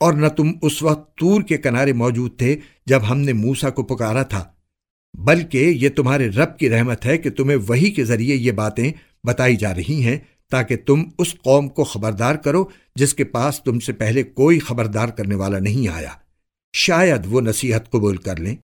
اور نہ تم اس وقت تور کے کنارے موجود تھے جب ہم نے موسا کو پکارا تھا، بلکہ یہ تمہارے رب کی رحمت ہے کہ تمہیں وہی کے ذریعے یہ باتیں بتائی جا رہی ہیں تاکہ تم اس قوم کو خبردار کرو جس کے پاس تم سے پہلے کوئی خبردار کرنے والا نہیں آیا۔ شاید وہ نصیحت قبول کر لیں۔